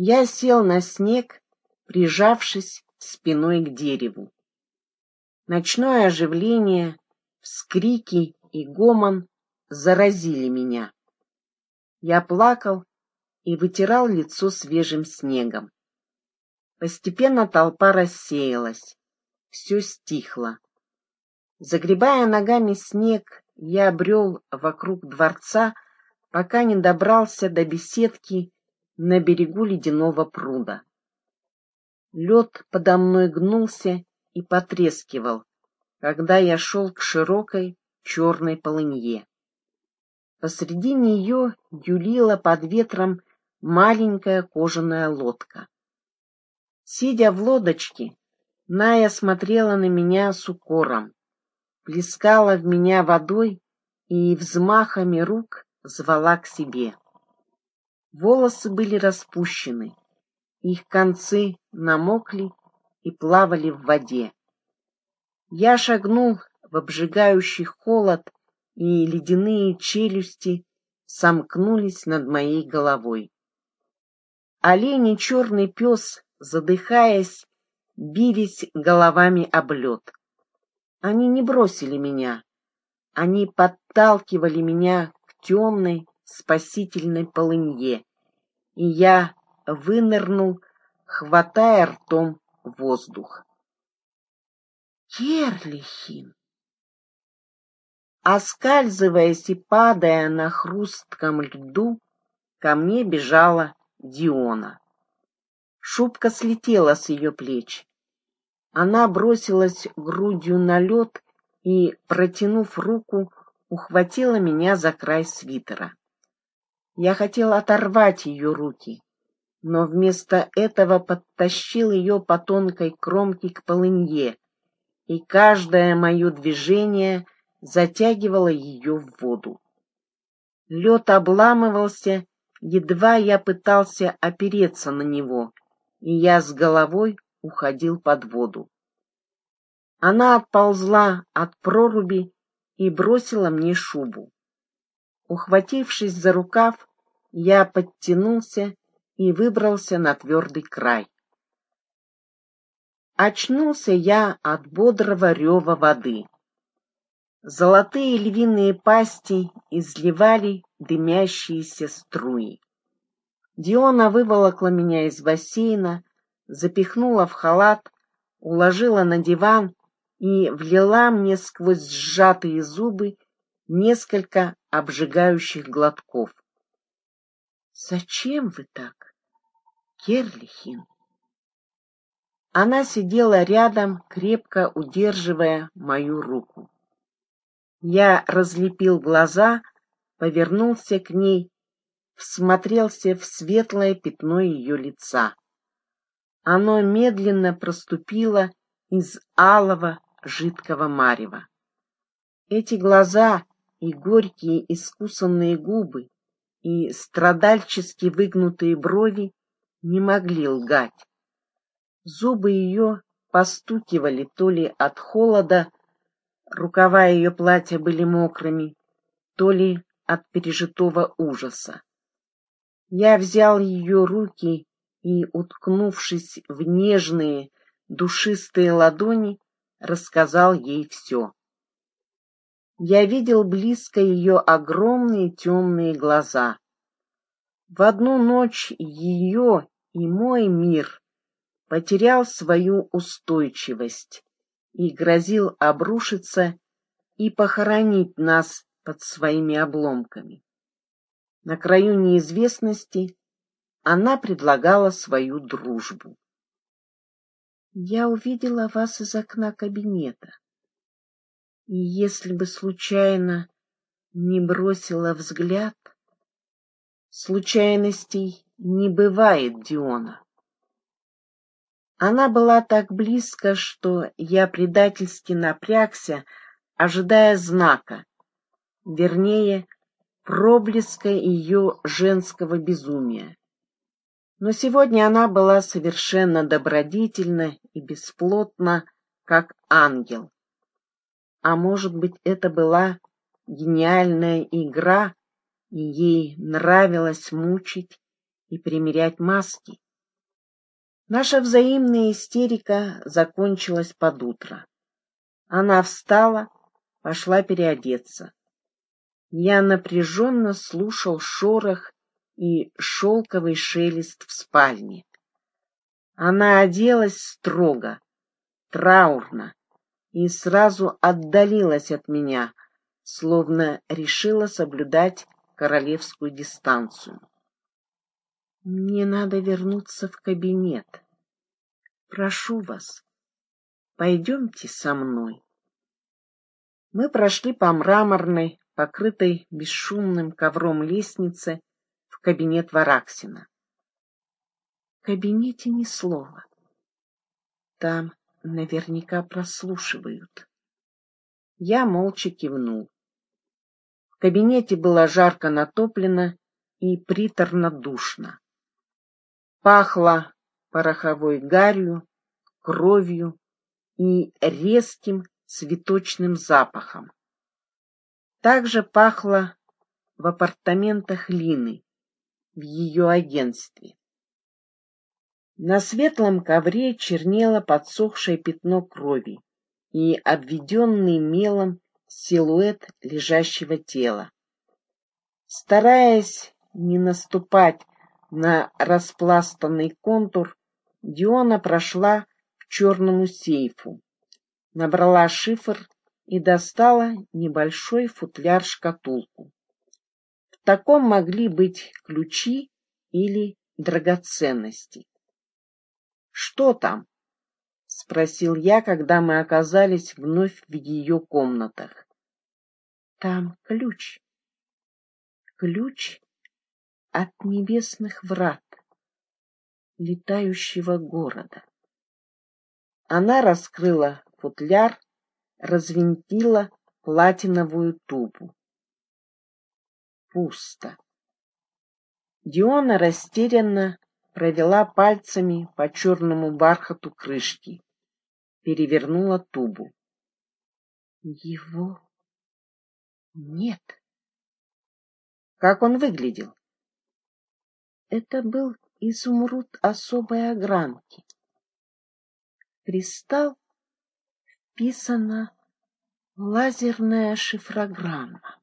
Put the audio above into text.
Я сел на снег, прижавшись спиной к дереву. Ночное оживление, вскрики и гомон заразили меня. Я плакал и вытирал лицо свежим снегом. Постепенно толпа рассеялась, все стихло. Загребая ногами снег, я брел вокруг дворца, пока не добрался до беседки на берегу ледяного пруда. Лед подо мной гнулся и потрескивал, когда я шел к широкой черной полынье. Посреди нее юлила под ветром маленькая кожаная лодка. Сидя в лодочке, Ная смотрела на меня с укором, плескала в меня водой и взмахами рук звала к себе. Волосы были распущены, их концы намокли и плавали в воде. Я шагнул в обжигающий холод, и ледяные челюсти сомкнулись над моей головой. Олень и черный пес, задыхаясь, бились головами об лед. Они не бросили меня, они подталкивали меня к темной спасительной полынье, и я вынырнул, хватая ртом воздух. Керлихин! Оскальзываясь и падая на хрустком льду, ко мне бежала Диона. Шубка слетела с ее плеч. Она бросилась грудью на лед и, протянув руку, ухватила меня за край свитера. Я хотел оторвать ее руки, но вместо этого подтащил ее по тонкой кромке к полынье, и каждое мое движение затягивало ее в воду. Лед обламывался, едва я пытался опереться на него, и я с головой уходил под воду. Она отползла от проруби и бросила мне шубу. Ухватившись за рукав, я подтянулся и выбрался на твердый край. Очнулся я от бодрого рева воды. Золотые львиные пасти изливали дымящиеся струи. Диона выволокла меня из бассейна, запихнула в халат, уложила на диван и влила мне сквозь сжатые зубы несколько обжигающих глотков. «Зачем вы так, Керлихин?» Она сидела рядом, крепко удерживая мою руку. Я разлепил глаза, повернулся к ней, всмотрелся в светлое пятно ее лица. Оно медленно проступило из алого жидкого марева. Эти глаза и горькие искусанные губы и страдальчески выгнутые брови не могли лгать. Зубы ее постукивали то ли от холода, рукава ее платья были мокрыми, то ли от пережитого ужаса. Я взял ее руки и, уткнувшись в нежные, душистые ладони, рассказал ей все. Я видел близко ее огромные темные глаза. В одну ночь ее и мой мир потерял свою устойчивость и грозил обрушиться и похоронить нас под своими обломками. На краю неизвестности она предлагала свою дружбу. Я увидела вас из окна кабинета, и если бы случайно не бросила взгляд, случайностей не бывает, Диона. Она была так близко, что я предательски напрягся, ожидая знака, вернее, проблеска ее женского безумия. Но сегодня она была совершенно добродетельна и бесплотна, как ангел. А может быть, это была гениальная игра, и ей нравилось мучить и примерять маски? Наша взаимная истерика закончилась под утро. Она встала, пошла переодеться. Я напряженно слушал шорох и шелковый шелест в спальне. Она оделась строго, траурно и сразу отдалилась от меня, словно решила соблюдать королевскую дистанцию. Мне надо вернуться в кабинет. Прошу вас, пойдемте со мной. Мы прошли по мраморной, покрытой бесшумным ковром лестнице в кабинет Вараксина. В кабинете ни слова. Там наверняка прослушивают. Я молча кивнул. В кабинете было жарко натоплено и приторно душно. Пахло пороховой гарью, кровью и резким цветочным запахом. Также пахло в апартаментах Лины, в ее агентстве. На светлом ковре чернело подсохшее пятно крови и обведенный мелом силуэт лежащего тела. Стараясь не наступать на распластанный контур, Диона прошла к черному сейфу, набрала шифр и достала небольшой футляр-шкатулку. В таком могли быть ключи или драгоценности. «Что там?» — спросил я, когда мы оказались вновь в ее комнатах. «Там ключ. Ключ от небесных врат, летающего города». Она раскрыла футляр, развинтила платиновую тубу. Пусто. Диона растерянно провела пальцами по черному бархату крышки, перевернула тубу. Его нет. Как он выглядел? Это был изумруд особой огранки. Кристалл вписана лазерная шифрограмма.